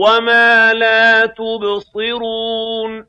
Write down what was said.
وَمَا لَا تُبْصِرُونَ